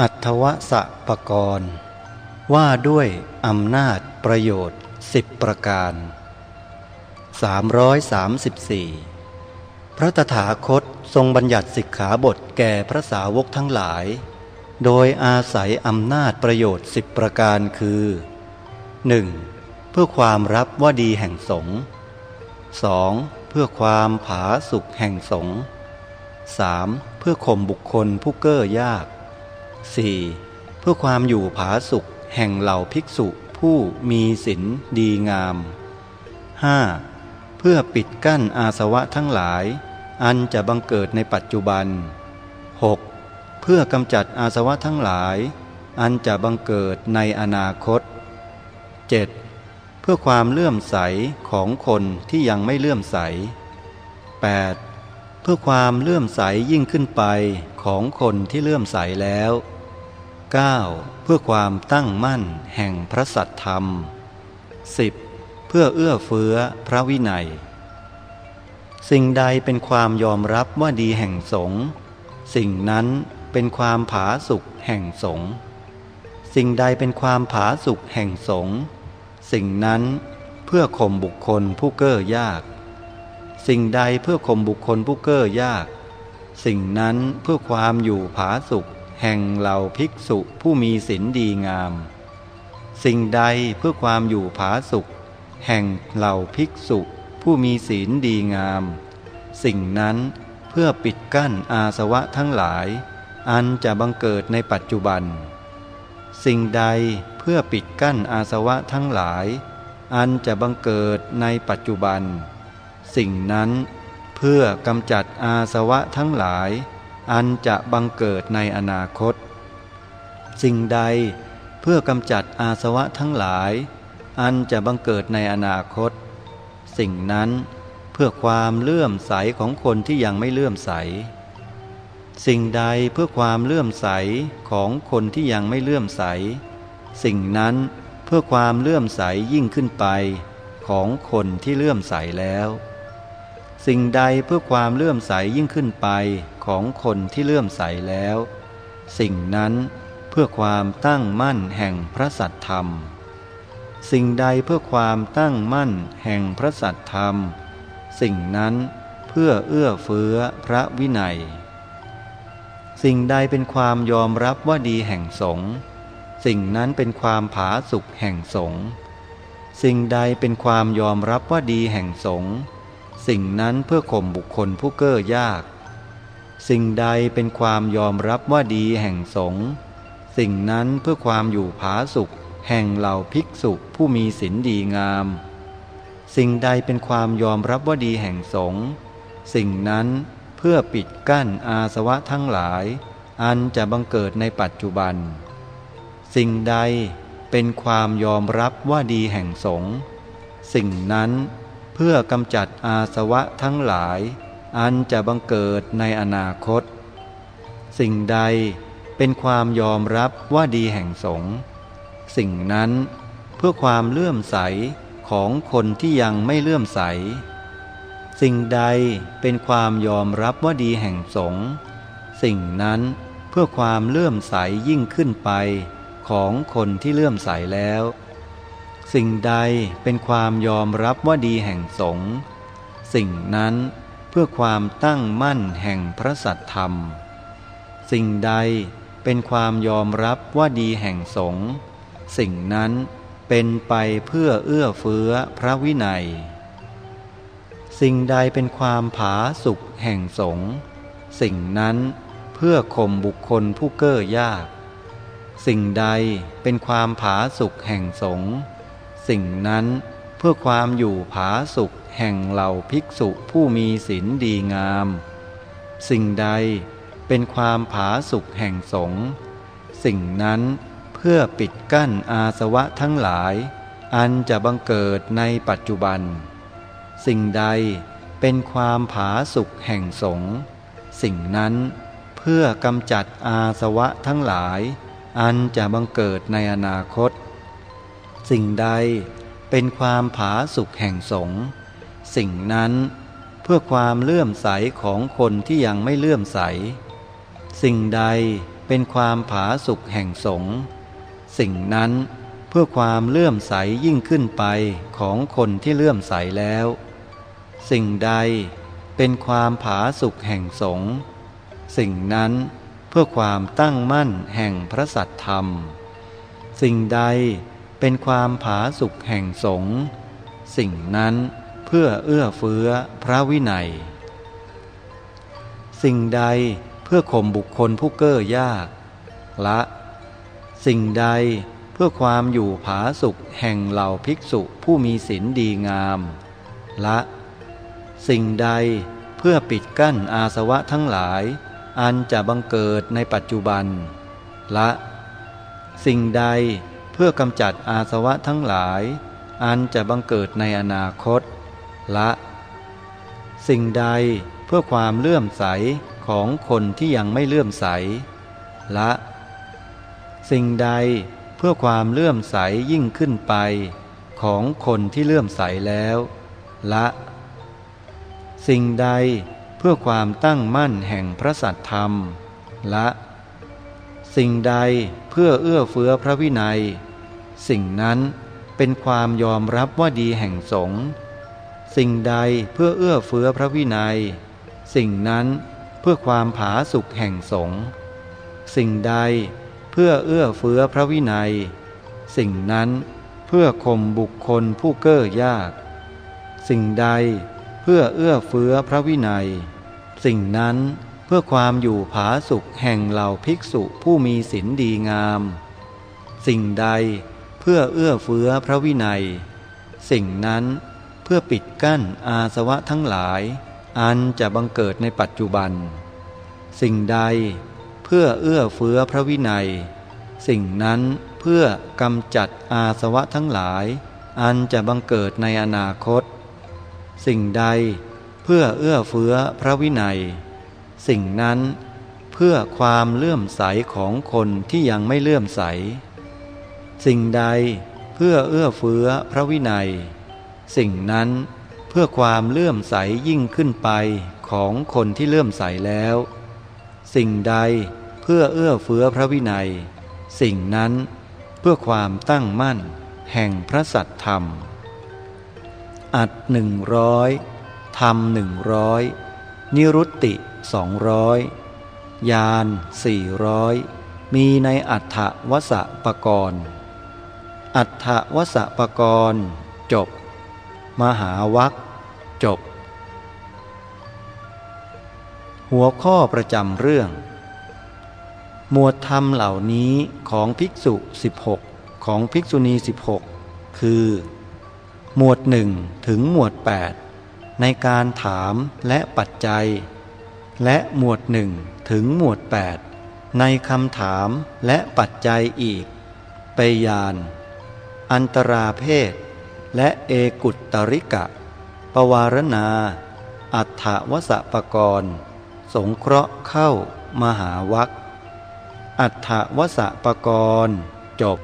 อัทวสะปกรณ์ ว่าด้วยอำนาจประโยชน์สิบประการ 334 พระตถาคตทรงบัญญัติสิกขาบทแก่พระสาวกทั้งหลาย โดยอาศัยอำนาจประโยชน์สิบประการคือ 1. เพื่อความรับว่าดีแห่งสงฆ์ 2. เพื่อความผาสุขแห่งสงฆ์ 3. เพื่อข่มบุคคลผู้เก้อยาก 4. เพื่อความอยู่ผาสุขแห่งเหล่าภิกษุผู้มีศีลดีงาม 5. เพื่อปิดกั้นอาสวะทั้งหลาย อันจะบังเกิดในปัจจุบัน 6. เพื่อกำจัดอาสวะทั้งหลาย อันจะบังเกิดในอนาคต 7. เพื่อความเลื่อมใสของคนที่ยังไม่เลื่อมใส 8. เพื่อความเลื่อมใสยิ่งขึ้นไปของคนที่เลื่อมใสแล้ว 9. เพื่อความตั้งมั่นแห่งพระสัตธรรม 10. เพื่อเอื้อเฟื้อพระวินัย สิ่งใดเป็นความยอมรับว่าดีแห่งสงฆ์สิ่งนั้นเป็นความผาสุกแห่งสงฆ์สิ่งใดเป็นความผาสุกแห่งสงฆ์สิ่งนั้นเพื่อข่มบุคคลผู้เก้อยาก สิ่งใดเพื่อข่มบุคคลผู้เก้อยาก สิ่งนั้นเพื่อความอยู่ผาสุข แห่งเหล่าภิกษุผู้มีศีลดีงาม สิ่งใดเพื่อความอยู่ผาสุข แห่งเหล่าภิกษุผู้มีศีลดีงาม สิ่งนั้นเพื่อปิดกั้นอาสวะทั้งหลาย อันจะบังเกิดในปัจจุบัน สิ่งใดเพื่อปิดกั้นอาสวะทั้งหลาย อันจะบังเกิดในปัจจุบัน สิ่งนั้น เพื่อกำจัดอาสวะทั้งหลาย อันจะบังเกิดในอนาคต สิ่งใดเพื่อกำจัดอาสวะทั้งหลาย อันจะบังเกิดในอนาคต สิ่งนั้นเพื่อความเลื่อมใสของคนที่ยังไม่เลื่อมใส สิ่งใดเพื่อความเลื่อมใสของคนที่ยังไม่เลื่อมใส สิ่งนั้นเพื่อความเลื่อมใสยิ่งขึ้นไปของคนที่เลื่อมใสแล้ว สิ่งใดเพื่อความเลื่อมใสยิ่งขึ้นไปของคนที่เลื่อมใสแล้ว สิ่งนั้นเพื่อความตั้งมั่นแห่งพระสัตธรรม สิ่งใดเพื่อความตั้งมั่นแห่งพระสัตธรรม สิ่งนั้นเพื่อเอื้อเฟื้อพระวินัย สิ่งใดเป็นความยอมรับว่าดีแห่งสงฆ์สิ่งนั้นเป็นความผาสุกแห่งสงฆ์สิ่งใดเป็นความยอมรับว่าดีแห่งสงฆ์ สิ่งนั้นเพื่อข่มบุคคลผู้เก้อยาก สิ่งใดเป็นความยอมรับว่าดีแห่งสงฆ์สิ่งนั้นเพื่อความอยู่ผาสุกแห่งเหล่าภิกษุผู้มีศีลดีงาม สิ่งใดเป็นความยอมรับว่าดีแห่งสงฆ์สิ่งนั้นเพื่อปิดกั้นอาสวะทั้งหลาย อันจะบังเกิดในปัจจุบัน สิ่งใดเป็นความยอมรับว่าดีแห่งสงฆ์สิ่งนั้น เพื่อกำจัดอาสวะทั้งหลาย อันจะบังเกิดในอนาคต สิ่งใดเป็นความยอมรับว่าดีแห่งสงฆ์สิ่งนั้นเพื่อความเลื่อมใสของคนที่ยังไม่เลื่อมใส สิ่งใดเป็นความยอมรับว่าดีแห่งสงฆ์สิ่งนั้นเพื่อความเลื่อมใสยิ่งขึ้นไปของคนที่เลื่อมใสแล้ว สิ่งใดเป็นความยอมรับว่าดีแห่งสงฆ์สิ่งนั้นเพื่อความตั้งมั่นแห่งพระสัตธรรม สิ่งใดเป็นความยอมรับว่าดีแห่งสงฆ์สิ่งนั้นเป็นไปเพื่อเอื้อเฟื้อพระวินัย สิ่งใดเป็นความผาสุกแห่งสงฆ์สิ่งนั้นเพื่อข่มบุคคลผู้เก้อยาก สิ่งใดเป็นความผาสุกแห่งสงฆ์ สิ่งนั้นเพื่อความอยู่ผาสุกแห่งเหล่าภิกษุผู้มีศีลดีงาม สิ่งใดเป็นความผาสุกแห่งสงฆ์สิ่งนั้นเพื่อปิดกั้นอาสวะทั้งหลาย อันจะบังเกิดในปัจจุบัน สิ่งใดเป็นความผาสุกแห่งสงฆ์สิ่งนั้นเพื่อกำจัดอาสวะทั้งหลาย อันจะบังเกิดในอนาคต สิ่งใดเป็นความผาสุกแห่งสงสิ่งนั้นเพื่อความเลื่อมใสของคนที่ยังไม่เลื่อมใส สิ่งใดเป็นความผาสุกแห่งสงสิ่งนั้นเพื่อความเลื่อมใสยิ่งขึ้นไปของคนที่เลื่อมใสแล้ว สิ่งใดเป็นความผาสุกแห่งสงสิ่งนั้นเพื่อความตั้งมั่นแห่งพระสัตธรรม สิ่งใด เป็นความผาสุกแห่งสงสิ่งนั้นเพื่อเอื้อเฟื้อพระวินัย สิ่งใดเพื่อข่มบุคคลผู้เก้อยาก ละ สิ่งใดเพื่อความอยู่ผาสุกแห่งเหล่าภิกษุผู้มีศีลดีงาม ละ สิ่งใดเพื่อปิดกั้นอาสวะทั้งหลาย อันจะบังเกิดในปัจจุบัน ละ สิ่งใด เพื่อกำจัดอาสวะทั้งหลาย อันจะบังเกิดในอนาคต ละ สิ่งใดเพื่อความเลื่อมใสของคนที่ยังไม่เลื่อมใส ละ สิ่งใดเพื่อความเลื่อมใสยิ่งขึ้นไป ของคนที่เลื่อมใสแล้ว ละ สิ่งใดเพื่อความตั้งมั่นแห่งพระสัตธรรม ละ สิ่งใดเพื่อเอื้อเฟื้อพระวินัย สิ่งนั้นเป็นความยอมรับว่าดีแห่งสงฆ์สิ่งใดเพื่อเอื้อเฟื้อพระวินัย สิ่งนั้นเพื่อความผาสุกแห่งสงฆ์สิ่งใดเพื่อเอื้อเฟื้อพระวินัย สิ่งนั้นเพื่อข่มบุคคลผู้เก้อยาก สิ่งใดเพื่อเอื้อเฟื้อพระวินัย สิ่งนั้น พื่อความอยู่ผาสุกแห่งเหล่าภิกษุผู้มีศีลดีงาม สิ่งใดเพื่อเอื้อเฟื้อพระวินัย สิ่งนั้นเพื่อปิดกั้นอาสวะทั้งหลาย อันจะบังเกิดในปัจจุบัน สิ่งใดเพื่อเอื้อเฟื้อพระวินัย สิ่งนั้นเพื่อกำจัดอาสวะทั้งหลาย อันจะบังเกิดในอนาคต สิ่งใดเพื่อเอื้อเฟื้อพระวินัย สิ่งนั้นเพื่อความเลื่อมใสของคนที่ยังไม่เลื่อมใส สิ่งใดเพื่อเอื้อเฟื้อพระวินัย สิ่งนั้นเพื่อความเลื่อมใสยิ่งขึ้นไปของคนที่เลื่อมใสแล้ว สิ่งใดเพื่อเอื้อเฟื้อพระวินัย สิ่งนั้นเพื่อความตั้งมั่นแห่งพระสัตธรรม อัดหนึ่งร้อยธรรมหนึ่งร้อยนิรุตติ สองร้อยยานสี่ร้อยมีในอัฏฐวสปกรณ์ อัฏฐวสปกรณ์จบ มหาวัคจบ หัวข้อประจำเรื่อง หมวดธรรมเหล่านี้ของภิกษุ 16 ของภิกษุณี 16 คือ หมวดหนึ่งถึงหมวด 8 ในการถามและปัจจัย และหมวดหนึ่งถึงหมวด 8 ในคำถามและปัจจัยอีกไปยาน อันตราเพศ และเอกุตตริกะ ปวารณา อัฏฐวสปกรณ์ สงเคราะห์เข้ามหาวัคอัฏฐวสปกรณ์ จบ